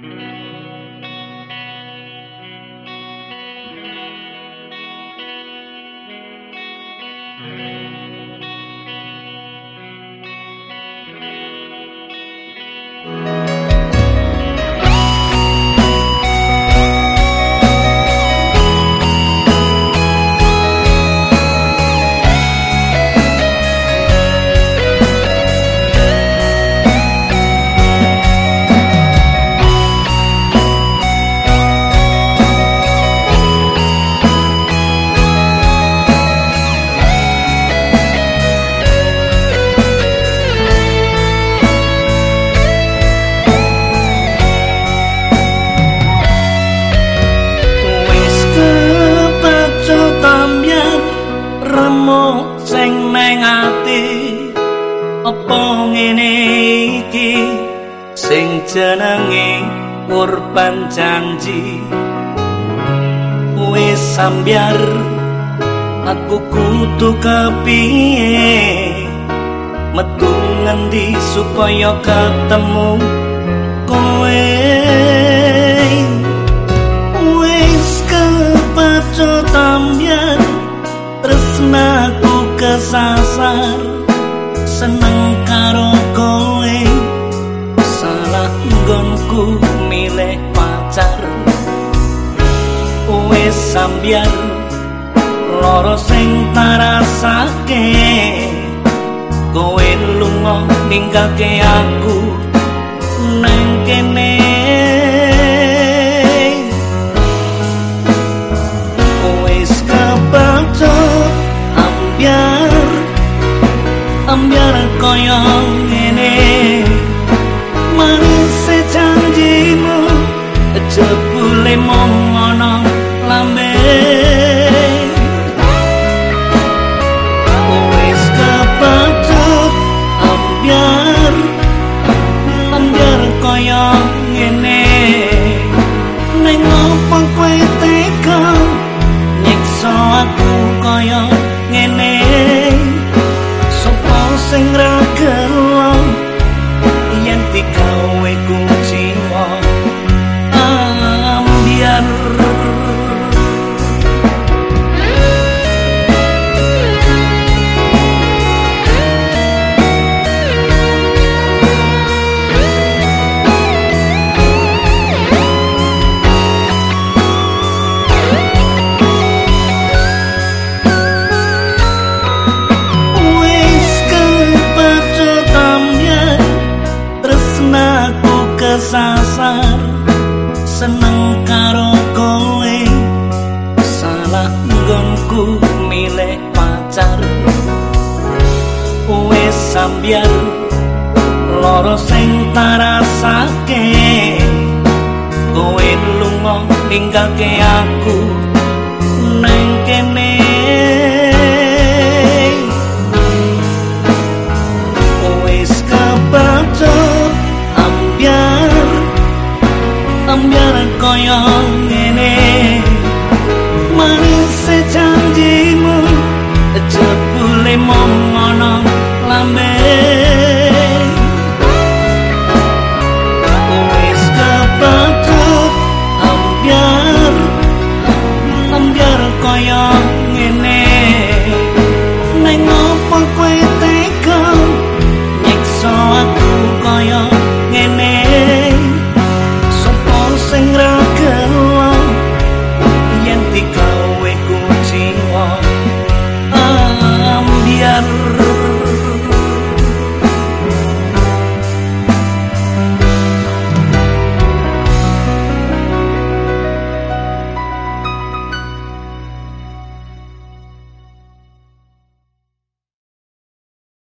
Thank you. Apa ngene iki sing jenenge kurban janji. Wis sambyar aku kudu kepiye? Metu ngendi supaya ketemu kowe? Wis kepaco tambian tresnaku kesasar seneng karo kowe. Salah nggonku milih pacar. Wis sambian loro sing tarasake. Kowe lunga ninggalke aku nang kene kaya ngene manis janjimu jebule mong ana lambe wis kepatut ambyar ambyar kaya ngene ning opo kowe tega nyiksa aku kaya ngene sing ra kelong yen dikawe kuciwa sasar seneng karo kowe. Salah nggonku milih pacar. Wis sambian loro sing tarasake. Kowe lunga ninggalke aku nang kene kebacut ambyar ambyar kaya